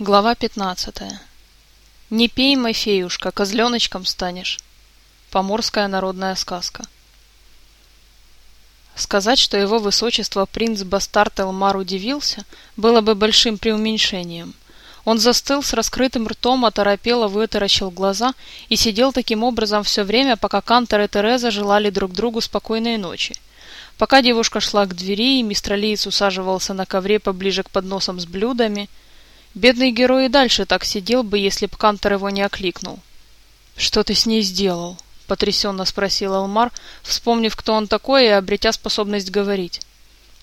Глава пятнадцатая. Не пей, Мафеюшка, козленочком станешь. Поморская народная сказка. Сказать, что его высочество принц-бастард Элмар удивился, было бы большим преуменьшением. Он застыл с раскрытым ртом, оторопело вытаращил глаза и сидел таким образом все время, пока Кантор и Тереза желали друг другу спокойной ночи. Пока девушка шла к двери, и мистралиец усаживался на ковре поближе к подносам с блюдами – Бедный герой и дальше так сидел бы, если б Кантор его не окликнул. «Что ты с ней сделал?» — потрясенно спросил Алмар, вспомнив, кто он такой, и обретя способность говорить.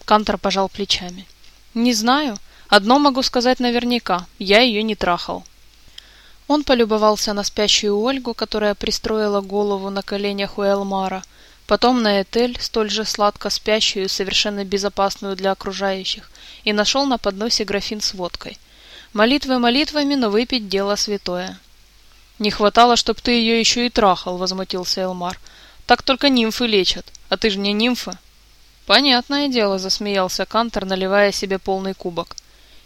Кантор пожал плечами. «Не знаю. Одно могу сказать наверняка. Я ее не трахал». Он полюбовался на спящую Ольгу, которая пристроила голову на коленях у Элмара, потом на Этель, столь же сладко спящую, совершенно безопасную для окружающих, и нашел на подносе графин с водкой — Молитвы молитвами, но выпить дело святое. Не хватало, чтоб ты ее еще и трахал, возмутился Элмар. Так только нимфы лечат, а ты же не нимфа. Понятное дело, засмеялся Кантор, наливая себе полный кубок.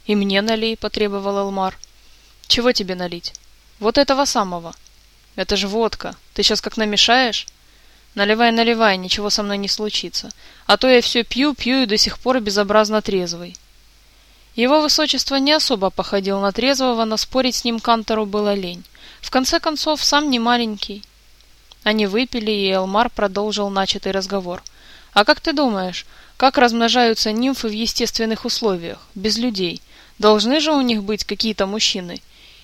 И мне налей, потребовал Элмар. Чего тебе налить? Вот этого самого. Это же водка. Ты сейчас как намешаешь? Наливай, наливай, ничего со мной не случится. А то я все пью, пью и до сих пор безобразно трезвый. Его высочество не особо походил на трезвого, но спорить с ним Кантору было лень. В конце концов, сам не маленький. Они выпили, и Элмар продолжил начатый разговор. «А как ты думаешь, как размножаются нимфы в естественных условиях, без людей? Должны же у них быть какие-то мужчины?»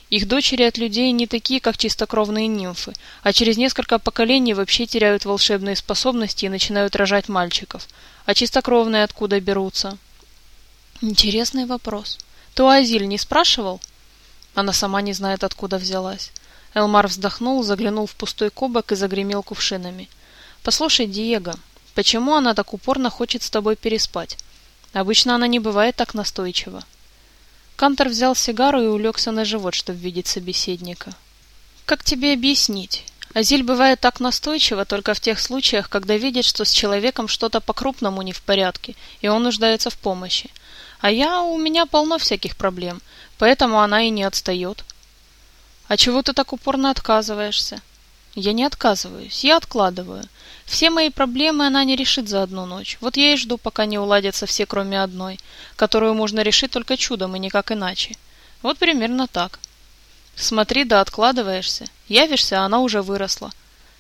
Их дочери от людей не такие, как чистокровные нимфы, а через несколько поколений вообще теряют волшебные способности и начинают рожать мальчиков. А чистокровные откуда берутся? Интересный вопрос. Ты Азиль не спрашивал? Она сама не знает, откуда взялась. Элмар вздохнул, заглянул в пустой кубок и загремел кувшинами. Послушай, Диего, почему она так упорно хочет с тобой переспать? Обычно она не бывает так настойчива. Кантор взял сигару и улегся на живот, чтобы видеть собеседника. Как тебе объяснить? Азиль бывает так настойчива только в тех случаях, когда видит, что с человеком что-то по-крупному не в порядке, и он нуждается в помощи. А я, у меня полно всяких проблем, поэтому она и не отстает. А чего ты так упорно отказываешься? Я не отказываюсь, я откладываю. Все мои проблемы она не решит за одну ночь. Вот я и жду, пока не уладятся все, кроме одной, которую можно решить только чудом и никак иначе. Вот примерно так. Смотри, да откладываешься. Явишься, а она уже выросла.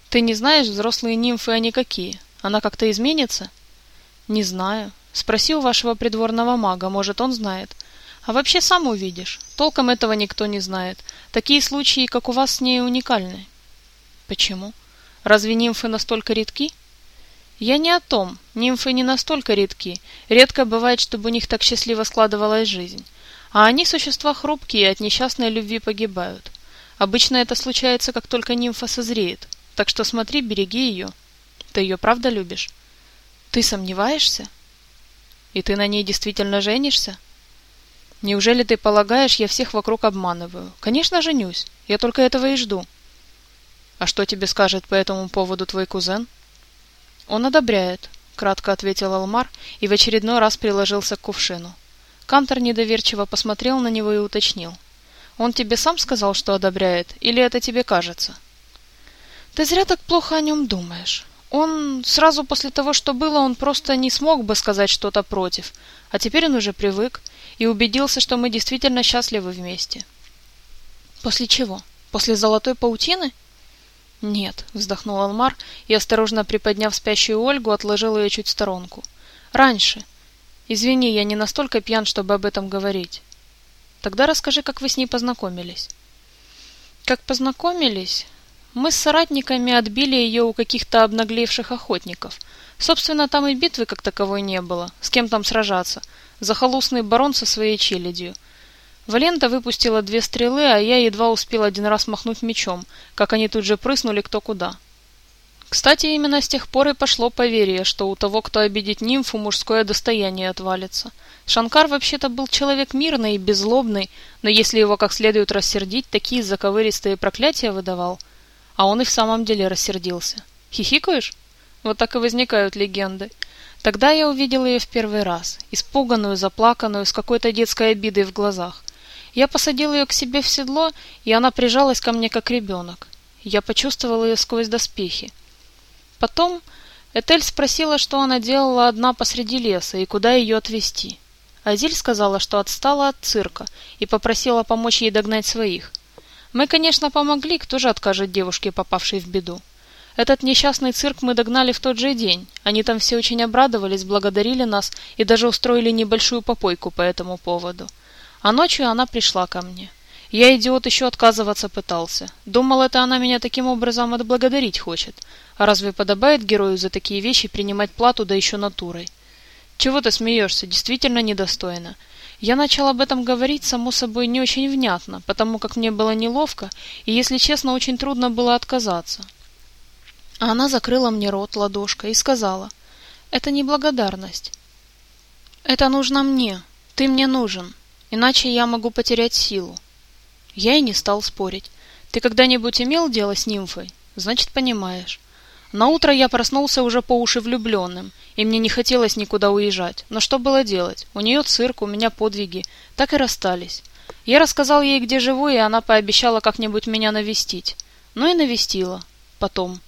Ты не знаешь, взрослые нимфы они какие? Она как-то изменится? Не знаю. Спроси у вашего придворного мага, может, он знает. А вообще сам увидишь. Толком этого никто не знает. Такие случаи, как у вас с ней, уникальны. Почему? Разве нимфы настолько редки? Я не о том. Нимфы не настолько редки. Редко бывает, чтобы у них так счастливо складывалась жизнь. А они существа хрупкие от несчастной любви погибают. Обычно это случается, как только нимфа созреет. Так что смотри, береги ее. Ты ее правда любишь? Ты сомневаешься? И ты на ней действительно женишься? Неужели ты полагаешь, я всех вокруг обманываю? Конечно, женюсь. Я только этого и жду. А что тебе скажет по этому поводу твой кузен? Он одобряет, кратко ответил Алмар и в очередной раз приложился к кувшину. Кантор недоверчиво посмотрел на него и уточнил. Он тебе сам сказал, что одобряет, или это тебе кажется? Ты зря так плохо о нем думаешь. Он сразу после того, что было, он просто не смог бы сказать что-то против. А теперь он уже привык и убедился, что мы действительно счастливы вместе. После чего? После золотой паутины? Нет, вздохнул Алмар и, осторожно приподняв спящую Ольгу, отложил ее чуть в сторонку. Раньше. Извини, я не настолько пьян, чтобы об этом говорить. Тогда расскажи, как вы с ней познакомились. Как познакомились? Мы с соратниками отбили ее у каких-то обнаглевших охотников. Собственно, там и битвы как таковой не было. С кем там сражаться? Захолустный барон со своей челядью. Валента выпустила две стрелы, а я едва успел один раз махнуть мечом, как они тут же прыснули кто куда. Кстати, именно с тех пор и пошло поверье, что у того, кто обидит нимфу, мужское достояние отвалится. Шанкар вообще-то был человек мирный и беззлобный, но если его как следует рассердить, такие заковыристые проклятия выдавал – а он и в самом деле рассердился. Хихикаешь? Вот так и возникают легенды. Тогда я увидел ее в первый раз, испуганную, заплаканную, с какой-то детской обидой в глазах. Я посадил ее к себе в седло, и она прижалась ко мне как ребенок. Я почувствовал ее сквозь доспехи. Потом Этель спросила, что она делала одна посреди леса и куда ее отвезти. Азиль сказала, что отстала от цирка и попросила помочь ей догнать своих. Мы, конечно, помогли, кто же откажет девушке, попавшей в беду. Этот несчастный цирк мы догнали в тот же день. Они там все очень обрадовались, благодарили нас и даже устроили небольшую попойку по этому поводу. А ночью она пришла ко мне. Я, идиот, еще отказываться пытался. Думал, это она меня таким образом отблагодарить хочет. А разве подобает герою за такие вещи принимать плату, да еще натурой? Чего ты смеешься? Действительно недостойно. Я начал об этом говорить, само собой, не очень внятно, потому как мне было неловко, и, если честно, очень трудно было отказаться. А она закрыла мне рот ладошкой и сказала, «Это не благодарность. Это нужно мне. Ты мне нужен. Иначе я могу потерять силу». Я и не стал спорить. «Ты когда-нибудь имел дело с нимфой? Значит, понимаешь». На утро я проснулся уже по уши влюбленным, и мне не хотелось никуда уезжать. Но что было делать? У нее цирк, у меня подвиги. Так и расстались. Я рассказал ей, где живу, и она пообещала как-нибудь меня навестить. Ну и навестила. Потом.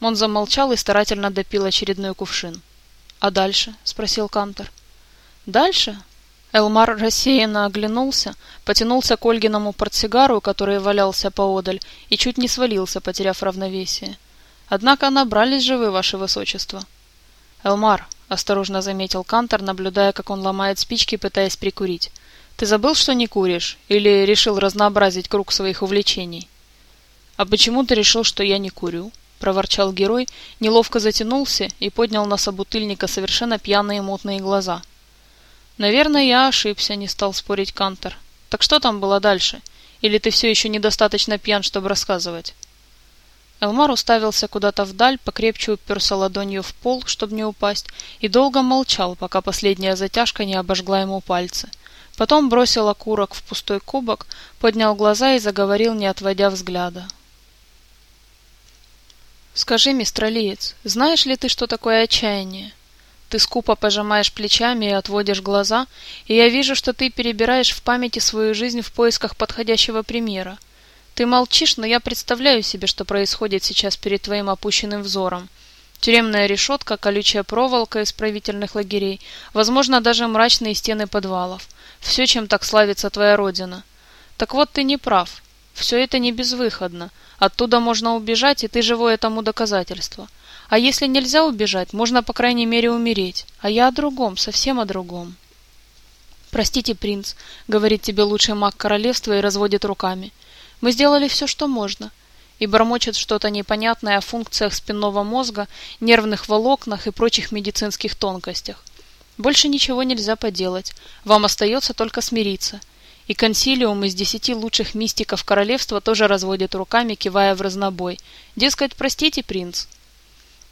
Он замолчал и старательно допил очередной кувшин. «А дальше?» — спросил Кантор. «Дальше?» Элмар рассеянно оглянулся, потянулся к Ольгиному портсигару, который валялся поодаль, и чуть не свалился, потеряв равновесие. «Однако набрались же вы, ваше высочество». «Элмар», — осторожно заметил Кантор, наблюдая, как он ломает спички, пытаясь прикурить. «Ты забыл, что не куришь? Или решил разнообразить круг своих увлечений?» «А почему ты решил, что я не курю?» — проворчал герой, неловко затянулся и поднял на собутыльника совершенно пьяные мутные глаза. «Наверное, я ошибся», — не стал спорить Кантор. «Так что там было дальше? Или ты все еще недостаточно пьян, чтобы рассказывать?» Элмар уставился куда-то вдаль, покрепче уперся ладонью в пол, чтобы не упасть, и долго молчал, пока последняя затяжка не обожгла ему пальцы. Потом бросил окурок в пустой кубок, поднял глаза и заговорил, не отводя взгляда. Скажи, мистралиец, знаешь ли ты, что такое отчаяние? Ты скупо пожимаешь плечами и отводишь глаза, и я вижу, что ты перебираешь в памяти свою жизнь в поисках подходящего примера. Ты молчишь, но я представляю себе, что происходит сейчас перед твоим опущенным взором. Тюремная решетка, колючая проволока из правительных лагерей, возможно, даже мрачные стены подвалов. Все, чем так славится твоя родина. Так вот, ты не прав. Все это не безвыходно. Оттуда можно убежать, и ты живое тому доказательство. А если нельзя убежать, можно, по крайней мере, умереть. А я о другом, совсем о другом. «Простите, принц», — говорит тебе лучший маг королевства и разводит руками. «Мы сделали все, что можно» и бормочет что-то непонятное о функциях спинного мозга, нервных волокнах и прочих медицинских тонкостях. Больше ничего нельзя поделать. Вам остается только смириться — и консилиум из десяти лучших мистиков королевства тоже разводит руками, кивая в разнобой. Дескать, простите, принц.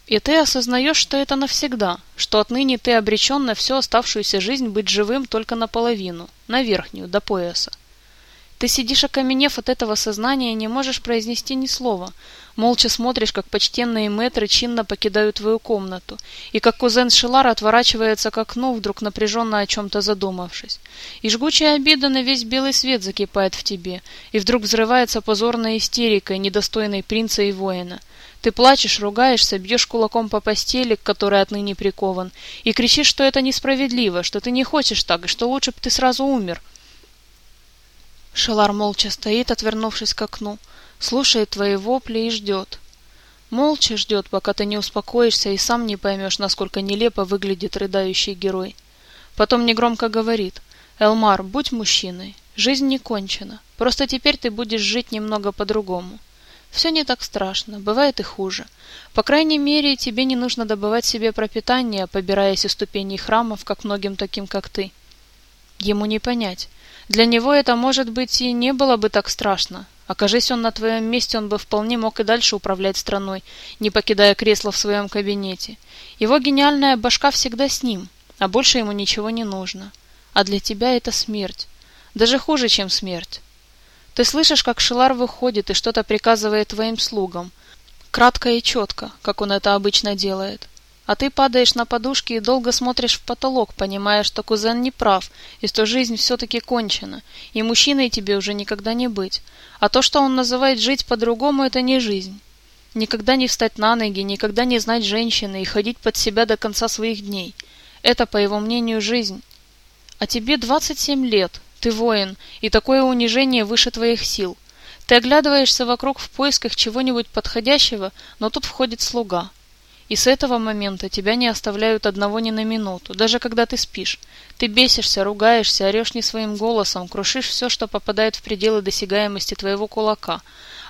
И ты осознаешь, что это навсегда, что отныне ты обречен на всю оставшуюся жизнь быть живым только наполовину, на верхнюю, до пояса. Ты сидишь окаменев от этого сознания и не можешь произнести ни слова. Молча смотришь, как почтенные мэтры чинно покидают твою комнату, и как кузен Шилар отворачивается к окну, вдруг напряженно о чем-то задумавшись. И жгучая обида на весь белый свет закипает в тебе, и вдруг взрывается позорной истерикой, недостойной принца и воина. Ты плачешь, ругаешься, бьешь кулаком по постели, к которой отныне прикован, и кричишь, что это несправедливо, что ты не хочешь так, и что лучше бы ты сразу умер. Шалар молча стоит, отвернувшись к окну, слушает твои вопли и ждет. Молча ждет, пока ты не успокоишься и сам не поймешь, насколько нелепо выглядит рыдающий герой. Потом негромко говорит «Элмар, будь мужчиной, жизнь не кончена, просто теперь ты будешь жить немного по-другому». Все не так страшно, бывает и хуже. По крайней мере, тебе не нужно добывать себе пропитание, побираясь из ступеней храмов, как многим таким, как ты. Ему не понять. Для него это, может быть, и не было бы так страшно. Окажись он на твоем месте, он бы вполне мог и дальше управлять страной, не покидая кресла в своем кабинете. Его гениальная башка всегда с ним, а больше ему ничего не нужно. А для тебя это смерть. Даже хуже, чем смерть. Ты слышишь, как Шилар выходит и что-то приказывает твоим слугам. Кратко и четко, как он это обычно делает. А ты падаешь на подушки и долго смотришь в потолок, понимая, что кузен не прав, и что жизнь все-таки кончена, и мужчиной тебе уже никогда не быть. А то, что он называет жить по-другому, это не жизнь. Никогда не встать на ноги, никогда не знать женщины и ходить под себя до конца своих дней. Это, по его мнению, жизнь. А тебе 27 лет, ты воин, и такое унижение выше твоих сил. Ты оглядываешься вокруг в поисках чего-нибудь подходящего, но тут входит слуга. И с этого момента тебя не оставляют одного ни на минуту, даже когда ты спишь. Ты бесишься, ругаешься, орешь не своим голосом, крушишь все, что попадает в пределы досягаемости твоего кулака.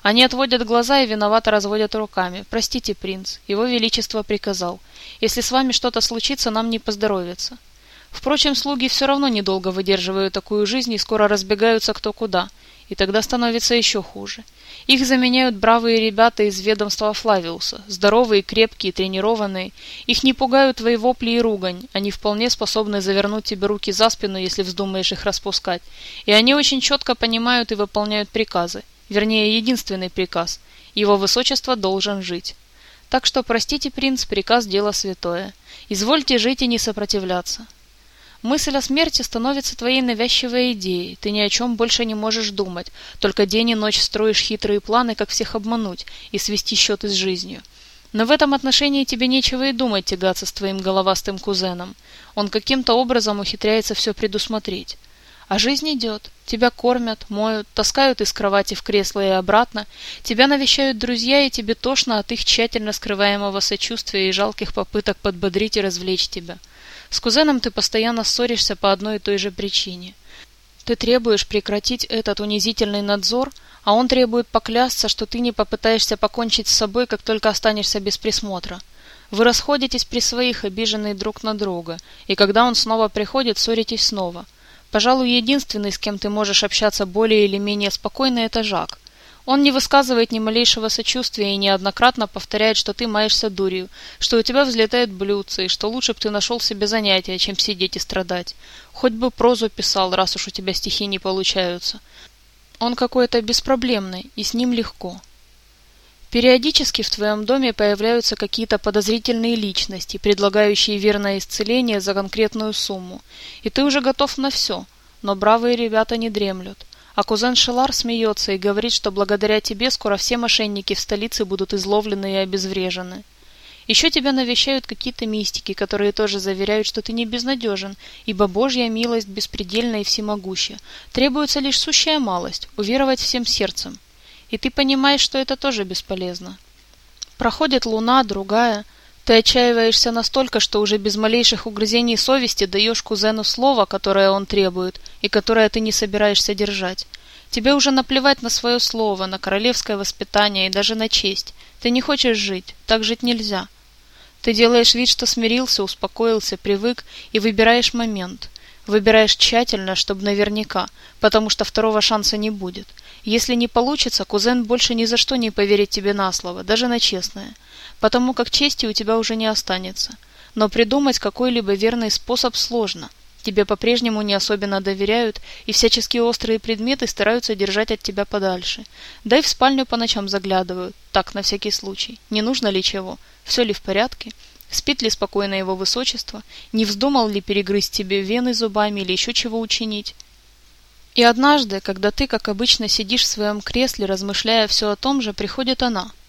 Они отводят глаза и виновато разводят руками. «Простите, принц, его величество приказал. Если с вами что-то случится, нам не поздоровится». Впрочем, слуги все равно недолго выдерживают такую жизнь и скоро разбегаются кто куда. И тогда становится еще хуже. Их заменяют бравые ребята из ведомства Флавиуса, здоровые, крепкие, тренированные. Их не пугают твои вопли и ругань, они вполне способны завернуть тебе руки за спину, если вздумаешь их распускать. И они очень четко понимают и выполняют приказы. Вернее, единственный приказ. Его высочество должен жить. Так что, простите, принц, приказ – дело святое. Извольте жить и не сопротивляться. Мысль о смерти становится твоей навязчивой идеей. Ты ни о чем больше не можешь думать. Только день и ночь строишь хитрые планы, как всех обмануть и свести счеты с жизнью. Но в этом отношении тебе нечего и думать тягаться с твоим головастым кузеном. Он каким-то образом ухитряется все предусмотреть. А жизнь идет. Тебя кормят, моют, таскают из кровати в кресло и обратно. Тебя навещают друзья, и тебе тошно от их тщательно скрываемого сочувствия и жалких попыток подбодрить и развлечь тебя. С кузеном ты постоянно ссоришься по одной и той же причине. Ты требуешь прекратить этот унизительный надзор, а он требует поклясться, что ты не попытаешься покончить с собой, как только останешься без присмотра. Вы расходитесь при своих, обиженные друг на друга, и когда он снова приходит, ссоритесь снова. Пожалуй, единственный, с кем ты можешь общаться более или менее спокойно, это Жак. Он не высказывает ни малейшего сочувствия и неоднократно повторяет, что ты маешься дурью, что у тебя взлетает блюдце, и что лучше бы ты нашел себе занятие, чем сидеть и страдать. Хоть бы прозу писал, раз уж у тебя стихи не получаются. Он какой-то беспроблемный, и с ним легко. Периодически в твоем доме появляются какие-то подозрительные личности, предлагающие верное исцеление за конкретную сумму, и ты уже готов на все, но бравые ребята не дремлют. А кузен Шелар смеется и говорит, что благодаря тебе скоро все мошенники в столице будут изловлены и обезврежены. Еще тебя навещают какие-то мистики, которые тоже заверяют, что ты не безнадежен, ибо Божья милость беспредельна и всемогуща. Требуется лишь сущая малость – уверовать всем сердцем. И ты понимаешь, что это тоже бесполезно. Проходит луна, другая. Ты отчаиваешься настолько, что уже без малейших угрызений совести даешь кузену слово, которое он требует, и которое ты не собираешься держать. Тебе уже наплевать на свое слово, на королевское воспитание и даже на честь. Ты не хочешь жить, так жить нельзя. Ты делаешь вид, что смирился, успокоился, привык и выбираешь момент. Выбираешь тщательно, чтобы наверняка, потому что второго шанса не будет. Если не получится, кузен больше ни за что не поверит тебе на слово, даже на честное потому как чести у тебя уже не останется. Но придумать какой-либо верный способ сложно. Тебе по-прежнему не особенно доверяют, и всяческие острые предметы стараются держать от тебя подальше. Да и в спальню по ночам заглядывают, так, на всякий случай. Не нужно ли чего? Все ли в порядке? Спит ли спокойно его высочество? Не вздумал ли перегрызть тебе вены зубами или еще чего учинить? И однажды, когда ты, как обычно, сидишь в своем кресле, размышляя все о том же, приходит она –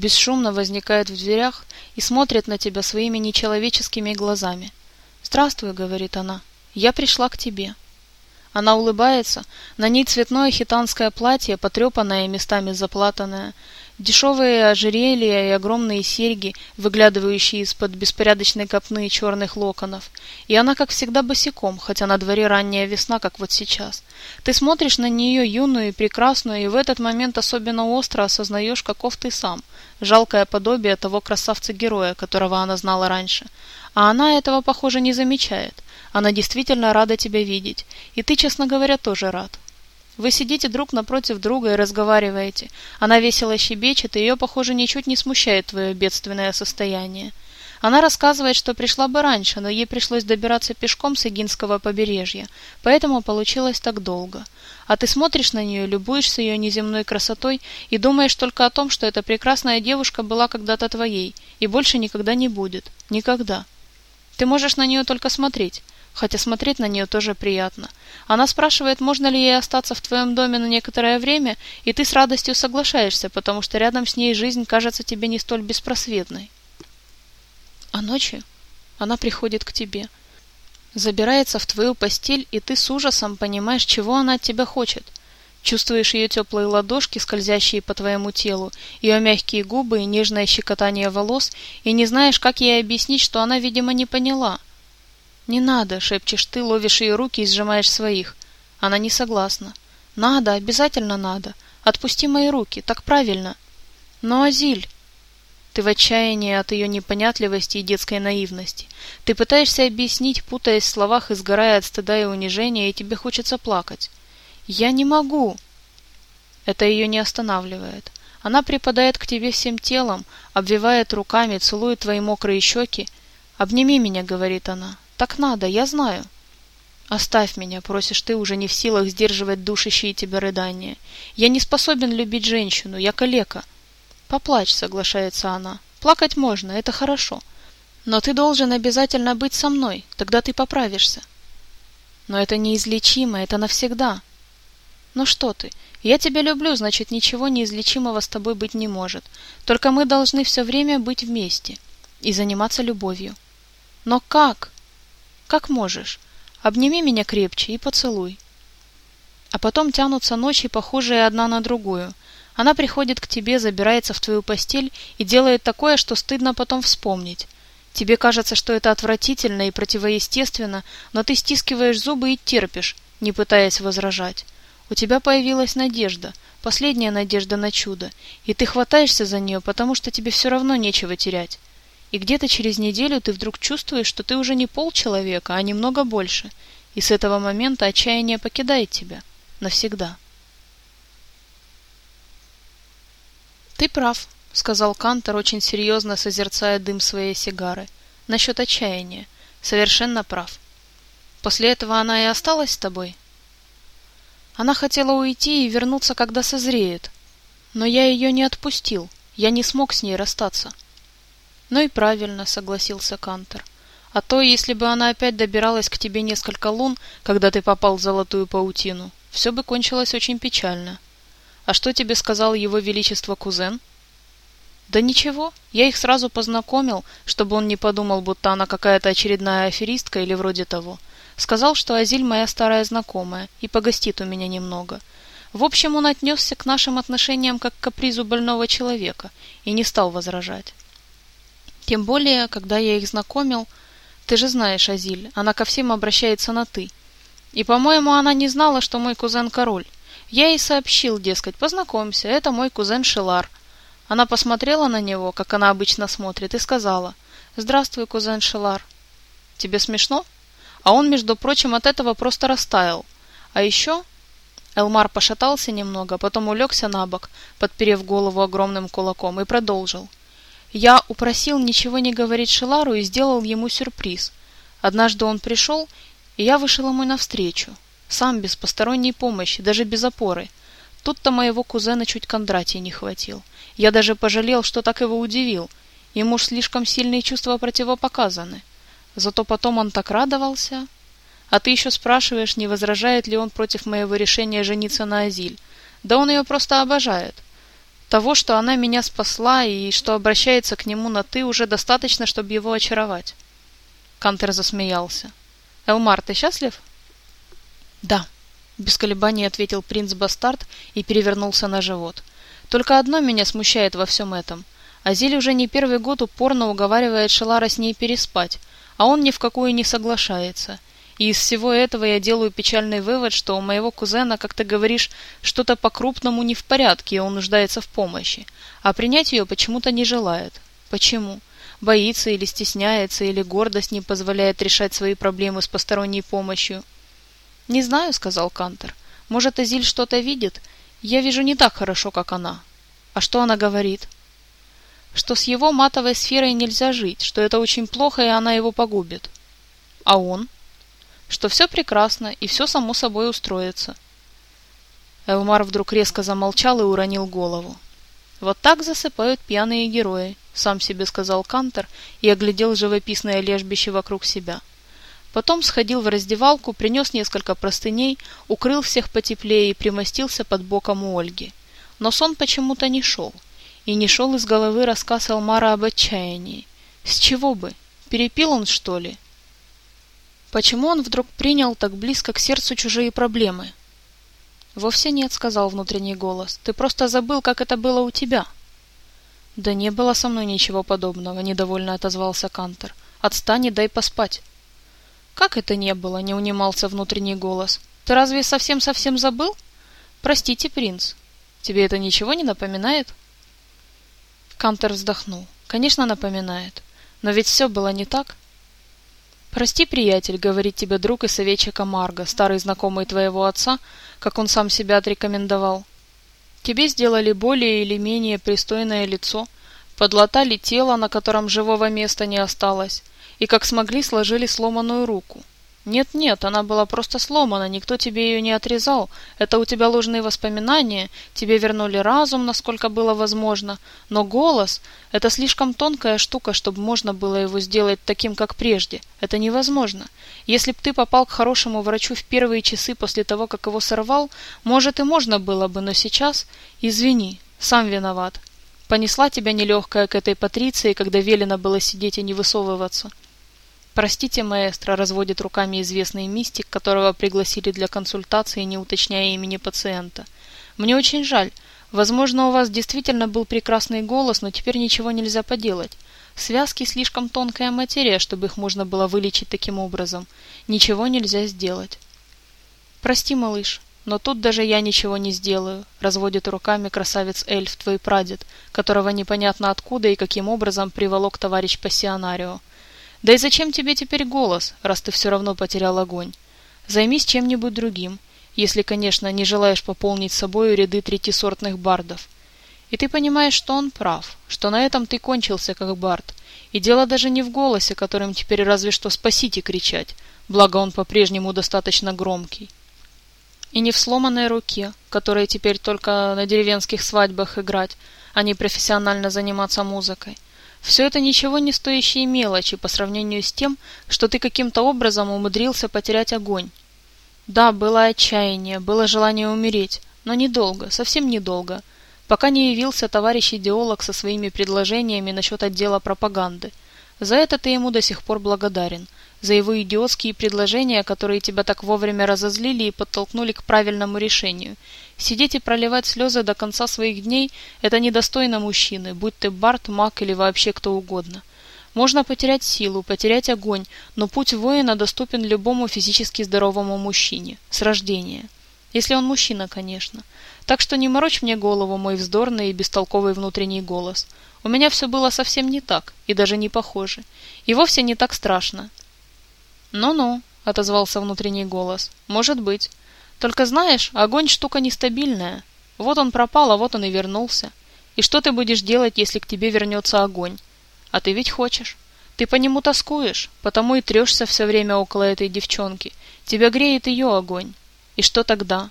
бесшумно возникает в дверях и смотрит на тебя своими нечеловеческими глазами. «Здравствуй», — говорит она, — «я пришла к тебе». Она улыбается, на ней цветное хитанское платье, потрепанное и местами заплатанное, дешевые ожерелья и огромные серьги, выглядывающие из-под беспорядочной копны черных локонов. И она, как всегда, босиком, хотя на дворе ранняя весна, как вот сейчас. Ты смотришь на нее юную и прекрасную, и в этот момент особенно остро осознаешь, каков ты сам, жалкое подобие того красавца-героя, которого она знала раньше. А она этого, похоже, не замечает. Она действительно рада тебя видеть. И ты, честно говоря, тоже рад. Вы сидите друг напротив друга и разговариваете. Она весело щебечет, и ее, похоже, ничуть не смущает твое бедственное состояние. Она рассказывает, что пришла бы раньше, но ей пришлось добираться пешком с Эгинского побережья, поэтому получилось так долго. А ты смотришь на нее, любуешься ее неземной красотой и думаешь только о том, что эта прекрасная девушка была когда-то твоей и больше никогда не будет. Никогда. Ты можешь на нее только смотреть, хотя смотреть на нее тоже приятно. Она спрашивает, можно ли ей остаться в твоем доме на некоторое время, и ты с радостью соглашаешься, потому что рядом с ней жизнь кажется тебе не столь беспросветной. А ночью она приходит к тебе, забирается в твою постель, и ты с ужасом понимаешь, чего она от тебя хочет. Чувствуешь ее теплые ладошки, скользящие по твоему телу, ее мягкие губы и нежное щекотание волос, и не знаешь, как ей объяснить, что она, видимо, не поняла. «Не надо», — шепчешь ты, ловишь ее руки и сжимаешь своих. Она не согласна. «Надо, обязательно надо. Отпусти мои руки, так правильно». «Но, Азиль...» Ты в отчаянии от ее непонятливости и детской наивности. Ты пытаешься объяснить, путаясь в словах и сгорая от стыда и унижения, и тебе хочется плакать. «Я не могу!» Это ее не останавливает. Она припадает к тебе всем телом, обвивает руками, целует твои мокрые щеки. «Обними меня», — говорит она. «Так надо, я знаю». «Оставь меня», — просишь ты, уже не в силах сдерживать душащие тебя рыдания. «Я не способен любить женщину, я калека». «Поплачь», — соглашается она. «Плакать можно, это хорошо. Но ты должен обязательно быть со мной, тогда ты поправишься». «Но это неизлечимо, это навсегда». «Ну что ты, я тебя люблю, значит, ничего неизлечимого с тобой быть не может. Только мы должны все время быть вместе и заниматься любовью». «Но как?» «Как можешь. Обними меня крепче и поцелуй». А потом тянутся ночи, похожие одна на другую — она приходит к тебе, забирается в твою постель и делает такое, что стыдно потом вспомнить. Тебе кажется, что это отвратительно и противоестественно, но ты стискиваешь зубы и терпишь, не пытаясь возражать. У тебя появилась надежда, последняя надежда на чудо, и ты хватаешься за нее, потому что тебе все равно нечего терять. И где-то через неделю ты вдруг чувствуешь, что ты уже не полчеловека, а немного больше, и с этого момента отчаяние покидает тебя навсегда. «Ты прав», — сказал Кантор, очень серьезно созерцая дым своей сигары. «Насчет отчаяния. Совершенно прав. После этого она и осталась с тобой?» Она хотела уйти и вернуться, когда созреет. Но я ее не отпустил. Я не смог с ней расстаться. «Ну и правильно», — согласился Кантор. «А то, если бы она опять добиралась к тебе несколько лун, когда ты попал в золотую паутину, все бы кончилось очень печально». А что тебе сказал его величество кузен? Да ничего, я их сразу познакомил, чтобы он не подумал, будто она какая-то очередная аферистка или вроде того. Сказал, что Азиль моя старая знакомая и погостит у меня немного. В общем, он отнесся к нашим отношениям как к капризу больного человека и не стал возражать. Тем более, когда я их знакомил, ты же знаешь, Азиль, она ко всем обращается на «ты». И, по-моему, она не знала, что мой кузен король. Я ей сообщил, дескать, познакомься, это мой кузен Шелар. Она посмотрела на него, как она обычно смотрит, и сказала, «Здравствуй, кузен Шелар». «Тебе смешно?» А он, между прочим, от этого просто растаял. А еще... Элмар пошатался немного, потом улегся на бок, подперев голову огромным кулаком, и продолжил. Я упросил ничего не говорить Шелару и сделал ему сюрприз. Однажды он пришел, и я вышел ему навстречу. Сам без посторонней помощи, даже без опоры. Тут-то моего кузена чуть Кондратия не хватил. Я даже пожалел, что так его удивил. Ему ж слишком сильные чувства противопоказаны. Зато потом он так радовался. А ты еще спрашиваешь, не возражает ли он против моего решения жениться на Азиль. Да он ее просто обожает. Того, что она меня спасла и что обращается к нему на «ты» уже достаточно, чтобы его очаровать. Кантер засмеялся. «Элмар, ты счастлив?» «Да», — без колебаний ответил принц-бастард и перевернулся на живот. «Только одно меня смущает во всем этом. Азиль уже не первый год упорно уговаривает Шелара с ней переспать, а он ни в какую не соглашается. И из всего этого я делаю печальный вывод, что у моего кузена, как ты говоришь, что-то по-крупному не в порядке, и он нуждается в помощи. А принять ее почему-то не желает. Почему? Боится или стесняется, или гордость не позволяет решать свои проблемы с посторонней помощью?» «Не знаю», — сказал Кантер. «Может, Азиль что-то видит? Я вижу не так хорошо, как она». «А что она говорит?» что с его матовой сферой нельзя жить, что это очень плохо и она его погубит. А он? Что все прекрасно и все само собой устроится. Элмар вдруг резко замолчал и уронил голову. «Вот так засыпают пьяные герои», — сам себе сказал Кантер и оглядел живописное лежбище вокруг себя. Потом сходил в раздевалку, принес несколько простыней, укрыл всех потеплее и примостился под боком у Ольги. Но сон почему-то не шел. И не шел из головы рассказ Алмара об отчаянии. С чего бы? Перепил он, что ли? Почему он вдруг принял так близко к сердцу чужие проблемы? «Вовсе нет», — сказал внутренний голос. «Ты просто забыл, как это было у тебя». «Да не было со мной ничего подобного», — недовольно отозвался Кантер. «Отстань и дай поспать». «Как это не было?» — не унимался внутренний голос. «Ты разве совсем-совсем забыл?» «Простите, принц. Тебе это ничего не напоминает?» Кантер вздохнул. «Конечно, напоминает. Но ведь все было не так». «Прости, приятель», — говорит тебе друг и советчик Амарго, старый знакомый твоего отца, как он сам себя отрекомендовал. Тебе сделали более или менее пристойное лицо, подлатали тело, на котором живого места не осталось, и как смогли сложили сломанную руку. Нет-нет, она была просто сломана, никто тебе ее не отрезал. Это у тебя ложные воспоминания, тебе вернули разум, насколько было возможно. Но голос — это слишком тонкая штука, чтобы можно было его сделать таким, как прежде. Это невозможно. Если б ты попал к хорошему врачу в первые часы после того, как его сорвал, может и можно было бы, но сейчас... Извини, сам виноват. Понесла тебя нелегкая к этой Патриции, когда велено было сидеть и не высовываться. «Простите, маэстро», — разводит руками известный мистик, которого пригласили для консультации, не уточняя имени пациента. «Мне очень жаль. Возможно, у вас действительно был прекрасный голос, но теперь ничего нельзя поделать. Связки слишком тонкая материя, чтобы их можно было вылечить таким образом. Ничего нельзя сделать». «Прости, малыш, но тут даже я ничего не сделаю», — разводит руками красавец-эльф, твой прадед, которого непонятно откуда и каким образом приволок товарищ пассионарио. Да и зачем тебе теперь голос, раз ты все равно потерял огонь? Займись чем-нибудь другим, если, конечно, не желаешь пополнить собою ряды третисортных бардов. И ты понимаешь, что он прав, что на этом ты кончился как бард. И дело даже не в голосе, которым теперь разве что «спасите» кричать, благо он по-прежнему достаточно громкий. И не в сломанной руке, которая теперь только на деревенских свадьбах играть, а не профессионально заниматься музыкой. Все это ничего не стоящие мелочи по сравнению с тем, что ты каким-то образом умудрился потерять огонь. Да, было отчаяние, было желание умереть, но недолго, совсем недолго, пока не явился товарищ идеолог со своими предложениями насчет отдела пропаганды. За это ты ему до сих пор благодарен – за его идиотские предложения, которые тебя так вовремя разозлили и подтолкнули к правильному решению. Сидеть и проливать слезы до конца своих дней – это недостойно мужчины, будь ты Барт, Мак или вообще кто угодно. Можно потерять силу, потерять огонь, но путь воина доступен любому физически здоровому мужчине, с рождения. Если он мужчина, конечно. Так что не морочь мне голову, мой вздорный и бестолковый внутренний голос. У меня все было совсем не так, и даже не похоже. И вовсе не так страшно. «Ну-ну», — отозвался внутренний голос. «Может быть. Только знаешь, огонь штука нестабильная. Вот он пропал, а вот он и вернулся. И что ты будешь делать, если к тебе вернется огонь? А ты ведь хочешь. Ты по нему тоскуешь, потому и трешься все время около этой девчонки. Тебя греет ее огонь. И что тогда?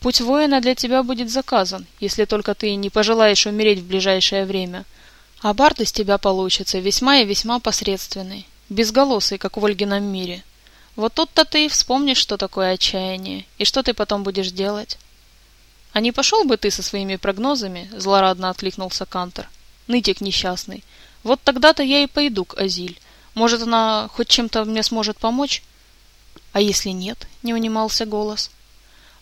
Путь воина для тебя будет заказан, если только ты не пожелаешь умереть в ближайшее время. А бард из тебя получится весьма и весьма посредственный безголосый, как в Ольгином мире. Вот тут-то ты и вспомнишь, что такое отчаяние, и что ты потом будешь делать. А не пошел бы ты со своими прогнозами, злорадно откликнулся Кантер. Нытик несчастный. Вот тогда-то я и пойду к Азиль. Может, она хоть чем-то мне сможет помочь? А если нет, не унимался голос.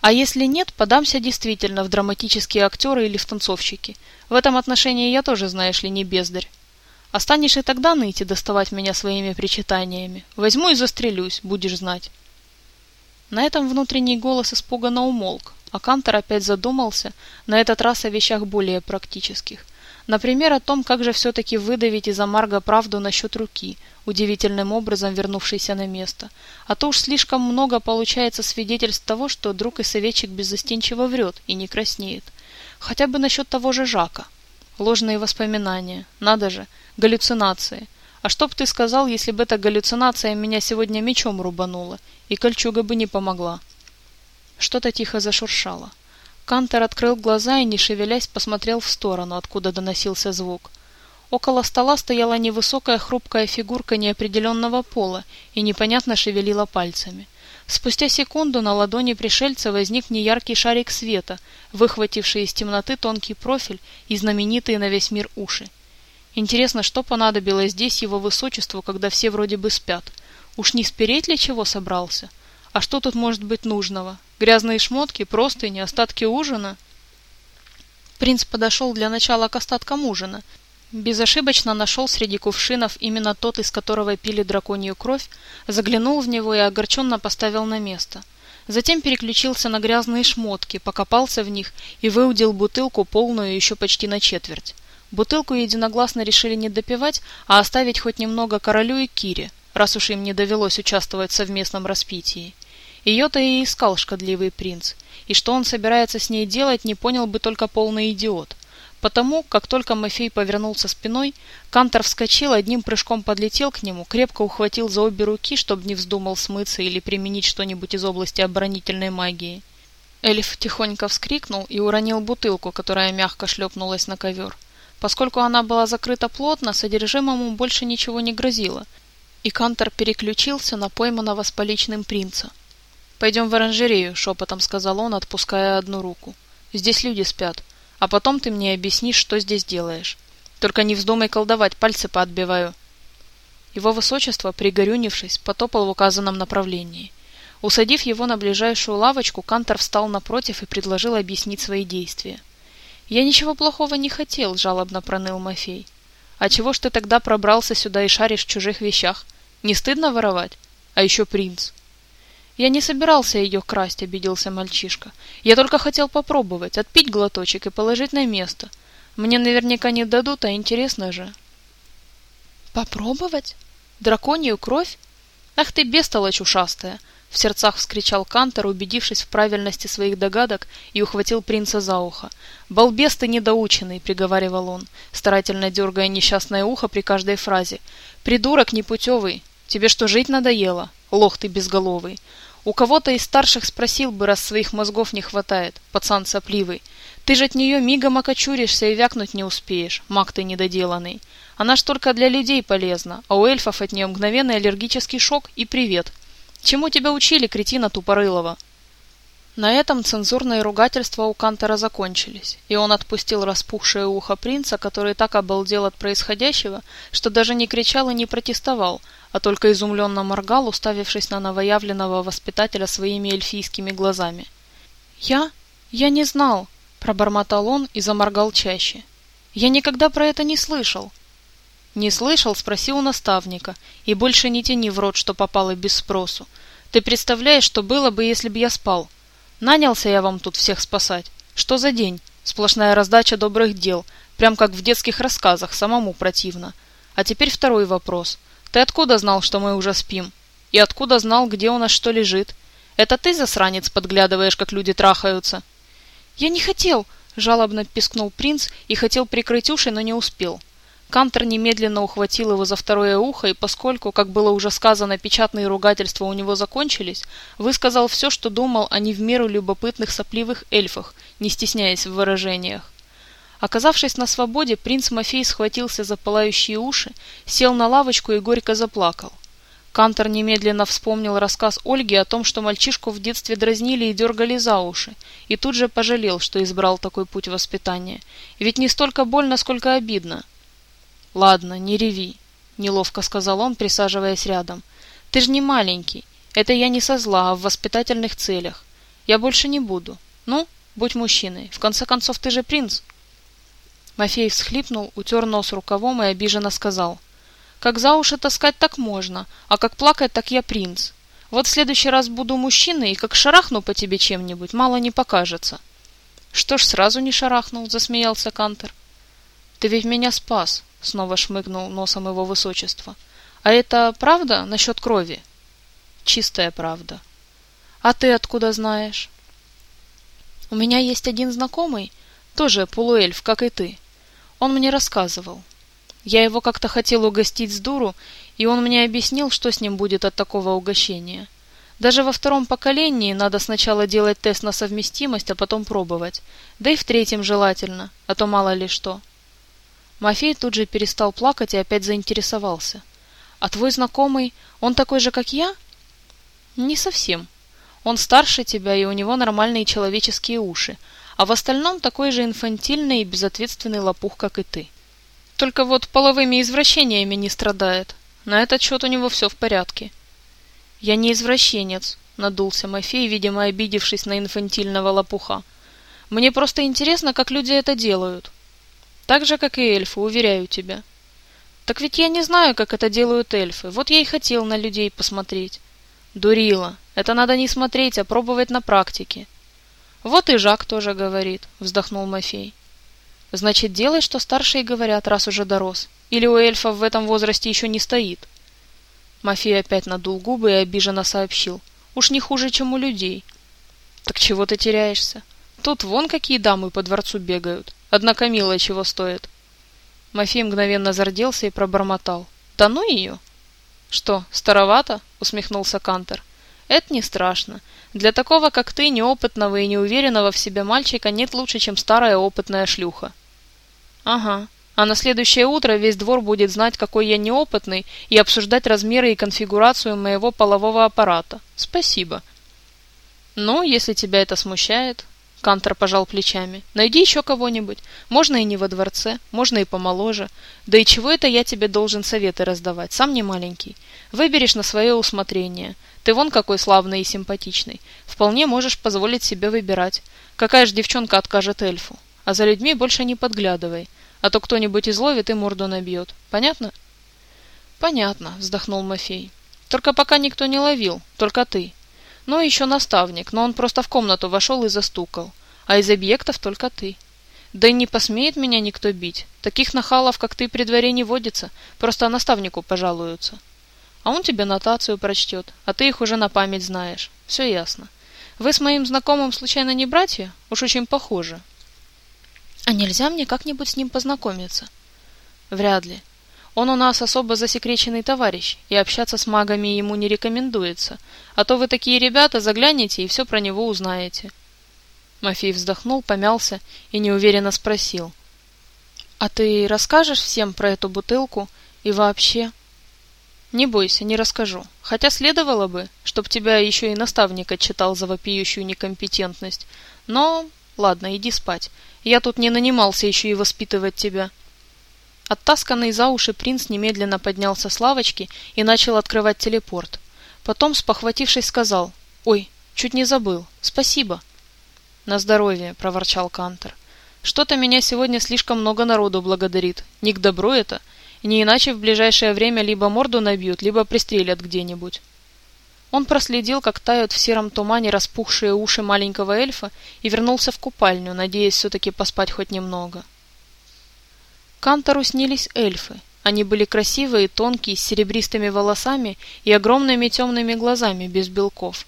А если нет, подамся действительно в драматические актеры или в танцовщики. В этом отношении я тоже, знаешь ли, не бездарь. А станешь и тогда ныть и доставать меня своими причитаниями. Возьму и застрелюсь, будешь знать. На этом внутренний голос испуганно умолк, а Кантор опять задумался, на этот раз о вещах более практических. Например, о том, как же все-таки выдавить из Амарга правду насчет руки, удивительным образом вернувшейся на место. А то уж слишком много получается свидетельств того, что друг и советчик беззастенчиво врет и не краснеет. Хотя бы насчет того же Жака. Ложные воспоминания, надо же, галлюцинации. А что б ты сказал, если бы эта галлюцинация меня сегодня мечом рубанула, и кольчуга бы не помогла? Что-то тихо зашуршало. Кантер открыл глаза и, не шевелясь, посмотрел в сторону, откуда доносился звук. Около стола стояла невысокая хрупкая фигурка неопределенного пола и непонятно шевелила пальцами. Спустя секунду на ладони пришельца возник неяркий шарик света, выхвативший из темноты тонкий профиль и знаменитые на весь мир уши. Интересно, что понадобилось здесь его высочеству, когда все вроде бы спят? Уж не спереть ли чего собрался? А что тут может быть нужного? Грязные шмотки, простыни, остатки ужина? Принц подошел для начала к остаткам ужина – Безошибочно нашел среди кувшинов именно тот, из которого пили драконью кровь, заглянул в него и огорченно поставил на место. Затем переключился на грязные шмотки, покопался в них и выудил бутылку, полную еще почти на четверть. Бутылку единогласно решили не допивать, а оставить хоть немного королю и Кире, раз уж им не довелось участвовать в совместном распитии. Ее-то и искал шкодливый принц, и что он собирается с ней делать, не понял бы только полный идиот – Потому, как только Мафей повернулся спиной, Кантор вскочил, одним прыжком подлетел к нему, крепко ухватил за обе руки, чтобы не вздумал смыться или применить что-нибудь из области оборонительной магии. Эльф тихонько вскрикнул и уронил бутылку, которая мягко шлепнулась на ковер. Поскольку она была закрыта плотно, содержимому больше ничего не грозило, и Кантор переключился на пойманного с поличным принца. «Пойдем в оранжерею», — шепотом сказал он, отпуская одну руку. «Здесь люди спят а потом ты мне объяснишь, что здесь делаешь. Только не вздумай колдовать, пальцы поотбиваю». Его высочество, пригорюнившись, потопал в указанном направлении. Усадив его на ближайшую лавочку, Кантор встал напротив и предложил объяснить свои действия. «Я ничего плохого не хотел», — жалобно проныл Мафей. «А чего ж ты тогда пробрался сюда и шаришь в чужих вещах? Не стыдно воровать? А еще принц. «Я не собирался ее красть», — обиделся мальчишка. «Я только хотел попробовать, отпить глоточек и положить на место. Мне наверняка не дадут, а интересно же». «Попробовать? Драконью кровь? Ах ты, бестолочь ушастая!» В сердцах вскричал Кантор, убедившись в правильности своих догадок, и ухватил принца за ухо. «Балбес ты недоученный!» — приговаривал он, старательно дергая несчастное ухо при каждой фразе. «Придурок непутевый! Тебе что, жить надоело? Лох ты безголовый! У кого-то из старших спросил бы, раз своих мозгов не хватает, пацан сопливый. Ты же от нее мигом окочуришься и вякнуть не успеешь, маг ты недоделанный. Она ж только для людей полезна, а у эльфов от нее мгновенный аллергический шок и привет. Чему тебя учили, кретина тупорылова? На этом цензурные ругательства у Кантора закончились, и он отпустил распухшее ухо принца, который так обалдел от происходящего, что даже не кричал и не протестовал, а только изумленно моргал, уставившись на новоявленного воспитателя своими эльфийскими глазами. «Я? Я не знал!» – пробормотал он и заморгал чаще. «Я никогда про это не слышал!» «Не слышал?» – спроси у наставника, и больше не тяни в рот, что попало без спросу. «Ты представляешь, что было бы, если бы я спал?» Нанялся я вам тут всех спасать. Что за день? Сплошная раздача добрых дел. Прям как в детских рассказах, самому противно. А теперь второй вопрос. Ты откуда знал, что мы уже спим? И откуда знал, где у нас что лежит? Это ты, засранец, подглядываешь, как люди трахаются? Я не хотел, жалобно пискнул принц и хотел прикрыть уши, но не успел. Кантор немедленно ухватил его за второе ухо, и поскольку, как было уже сказано, печатные ругательства у него закончились, высказал все, что думал о не в меру любопытных сопливых эльфах, не стесняясь в выражениях. Оказавшись на свободе, принц Мафей схватился за пылающие уши, сел на лавочку и горько заплакал. Кантор немедленно вспомнил рассказ Ольги о том, что мальчишку в детстве дразнили и дергали за уши, и тут же пожалел, что избрал такой путь воспитания. Ведь не столько больно, сколько обидно – «Ладно, не реви», — неловко сказал он, присаживаясь рядом. «Ты ж не маленький. Это я не со зла, а в воспитательных целях. Я больше не буду. Ну, будь мужчиной. В конце концов, ты же принц». Мафей всхлипнул, утер нос рукавом и обиженно сказал. «Как за уши таскать так можно, а как плакать так я принц. Вот в следующий раз буду мужчиной, и как шарахну по тебе чем-нибудь, мало не покажется». «Что ж сразу не шарахнул?» — засмеялся Кантер. «Ты ведь меня спас», снова шмыгнул носом его высочество. А это правда насчет крови? Чистая правда. А ты откуда знаешь? У меня есть один знакомый, тоже полуэльф, как и ты. Он мне рассказывал. Я его как-то хотел угостить с дуру, и он мне объяснил, что с ним будет от такого угощения. Даже во втором поколении надо сначала делать тест на совместимость, а потом пробовать. Да и в третьем желательно, а то мало ли что. Мафей тут же перестал плакать и опять заинтересовался. «А твой знакомый, он такой же, как я?» «Не совсем. Он старше тебя, и у него нормальные человеческие уши, а в остальном такой же инфантильный и безответственный лопух, как и ты. Только вот половыми извращениями не страдает. На этот счет у него все в порядке». «Я не извращенец», — надулся Мафей, видимо, обидевшись на инфантильного лопуха. «Мне просто интересно, как люди это делают. Так же, как и эльфы, уверяю тебя. Так ведь я не знаю, как это делают эльфы. Вот я и хотел на людей посмотреть. Дурила. Это надо не смотреть, а пробовать на практике. Вот и Жак тоже говорит, вздохнул Мафей. Значит, делай, что старшие говорят, раз уже дорос. Или у эльфов в этом возрасте еще не стоит. Мафей опять надул губы и обиженно сообщил. Уж не хуже, чем у людей. Так чего ты теряешься? Тут вон какие дамы по дворцу бегают. Однако милая чего стоит. Мафей мгновенно зарделся и пробормотал. «Да ну ее!» «Что, старовато?» — усмехнулся Кантер. «Это не страшно. Для такого, как ты, неопытного и неуверенного в себе мальчика нет лучше, чем старая опытная шлюха». «Ага. А на следующее утро весь двор будет знать, какой я неопытный, и обсуждать размеры и конфигурацию моего полового аппарата. Спасибо». «Ну, если тебя это смущает...» Кантор пожал плечами. «Найди еще кого-нибудь. Можно и не во дворце, можно и помоложе. Да и чего это я тебе должен советы раздавать? Сам не маленький. Выберешь на свое усмотрение. Ты вон какой славный и симпатичный. Вполне можешь позволить себе выбирать. Какая же девчонка откажет эльфу? А за людьми больше не подглядывай, а то кто-нибудь изловит и морду набьет. Понятно?» «Понятно», — вздохнул Мафей. «Только пока никто не ловил, только ты. Ну, еще наставник, но он просто в комнату вошел и застукал. А из объектов только ты. Да и не посмеет меня никто бить. Таких нахалов, как ты, при дворе не водится. Просто наставнику пожалуются. А он тебе нотацию прочтет, а ты их уже на память знаешь. Все ясно. Вы с моим знакомым случайно не братья? Уж очень похожи. А нельзя мне как-нибудь с ним познакомиться? Вряд ли. Он у нас особо засекреченный товарищ, и общаться с магами ему не рекомендуется, а то вы такие ребята заглянете и все про него узнаете. Мафей вздохнул, помялся и неуверенно спросил. «А ты расскажешь всем про эту бутылку и вообще?» «Не бойся, не расскажу. Хотя следовало бы, чтоб тебя еще и наставник отчитал за вопиющую некомпетентность. Но, ладно, иди спать. Я тут не нанимался еще и воспитывать тебя». Оттасканный за уши принц немедленно поднялся с лавочки и начал открывать телепорт. Потом, спохватившись, сказал «Ой, чуть не забыл. Спасибо». «На здоровье», — проворчал Кантер. «Что-то меня сегодня слишком много народу благодарит. Не к добру это. Не иначе в ближайшее время либо морду набьют, либо пристрелят где-нибудь». Он проследил, как тают в сером тумане распухшие уши маленького эльфа и вернулся в купальню, надеясь все-таки поспать хоть немного. Кантору снились эльфы. Они были красивые, тонкие, с серебристыми волосами и огромными темными глазами без белков.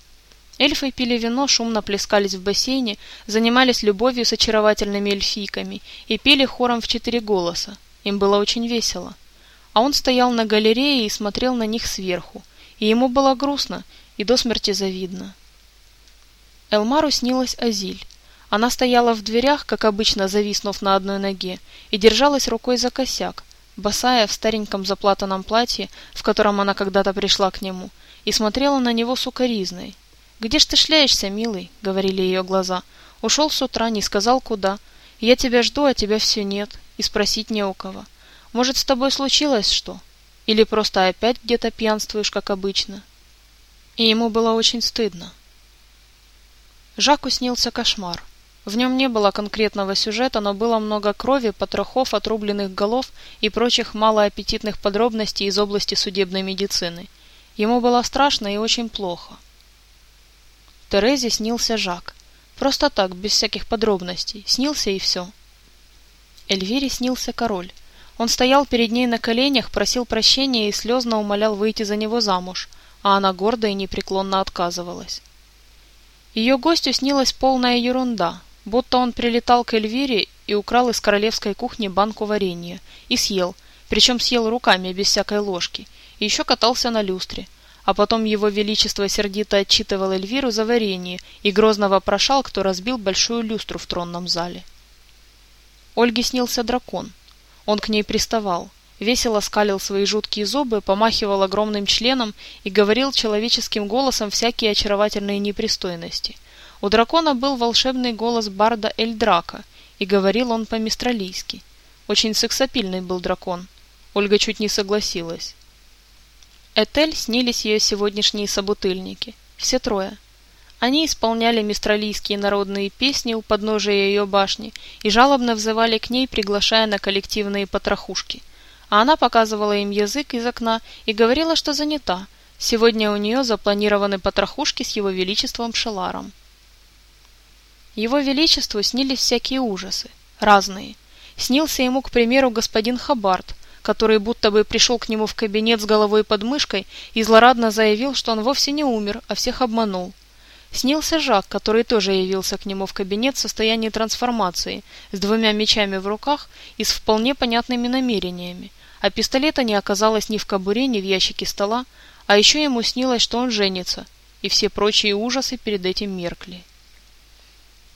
Эльфы пили вино, шумно плескались в бассейне, занимались любовью с очаровательными эльфийками и пели хором в четыре голоса. Им было очень весело. А он стоял на галерее и смотрел на них сверху, и ему было грустно и до смерти завидно. Элмару снилась Азиль. Она стояла в дверях, как обычно, зависнув на одной ноге, и держалась рукой за косяк, босая в стареньком заплатанном платье, в котором она когда-то пришла к нему, и смотрела на него сукоризной. «Где ж ты шляешься, милый?» — говорили ее глаза. «Ушел с утра, не сказал куда. Я тебя жду, а тебя все нет, и спросить не у кого. Может, с тобой случилось что? Или просто опять где-то пьянствуешь, как обычно?» И ему было очень стыдно. Жаку снился кошмар. В нем не было конкретного сюжета, но было много крови, потрохов, отрубленных голов и прочих малоаппетитных подробностей из области судебной медицины. Ему было страшно и очень плохо. Терезе снился Жак. Просто так, без всяких подробностей. Снился и все. Эльвире снился король. Он стоял перед ней на коленях, просил прощения и слезно умолял выйти за него замуж, а она гордо и непреклонно отказывалась. Ее гостю снилась полная ерунда, будто он прилетал к Эльвире и украл из королевской кухни банку варенья и съел, причем съел руками без всякой ложки, и еще катался на люстре. А потом его величество сердито отчитывал Эльвиру за варенье и грозно вопрошал, кто разбил большую люстру в тронном зале. Ольге снился дракон. Он к ней приставал, весело скалил свои жуткие зубы, помахивал огромным членом и говорил человеческим голосом всякие очаровательные непристойности. У дракона был волшебный голос барда Эльдрака, и говорил он по-мистралийски. Очень сексапильный был дракон. Ольга чуть не согласилась. Этель снились ее сегодняшние собутыльники. Все трое. Они исполняли мистралийские народные песни у подножия ее башни и жалобно взывали к ней, приглашая на коллективные потрохушки. А она показывала им язык из окна и говорила, что занята. Сегодня у нее запланированы потрохушки с его величеством Шеларом. Его величеству снились всякие ужасы, разные. Снился ему, к примеру, господин Хабарт, который будто бы пришел к нему в кабинет с головой под мышкой и злорадно заявил, что он вовсе не умер, а всех обманул. Снился Жак, который тоже явился к нему в кабинет в состоянии трансформации, с двумя мечами в руках и с вполне понятными намерениями, а пистолета не оказалось ни в кобуре, ни в ящике стола, а еще ему снилось, что он женится, и все прочие ужасы перед этим меркли.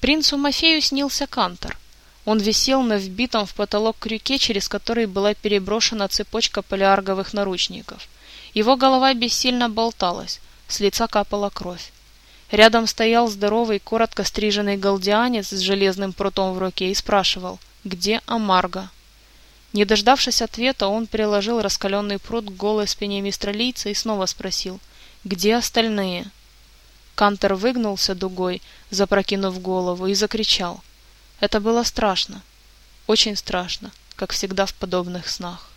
Принцу Мафею снился Кантор. Он висел на вбитом в потолок крюке, через который была переброшена цепочка полиарговых наручников. Его голова бессильно болталась, с лица капала кровь. Рядом стоял здоровый, коротко стриженный галдианец с железным прутом в руке и спрашивал, где Амарго. Не дождавшись ответа, он приложил раскаленный прут к голой спине мистралийца и снова спросил, где остальные? Кантер выгнулся дугой, запрокинув голову, и закричал. Это было страшно, очень страшно, как всегда в подобных снах.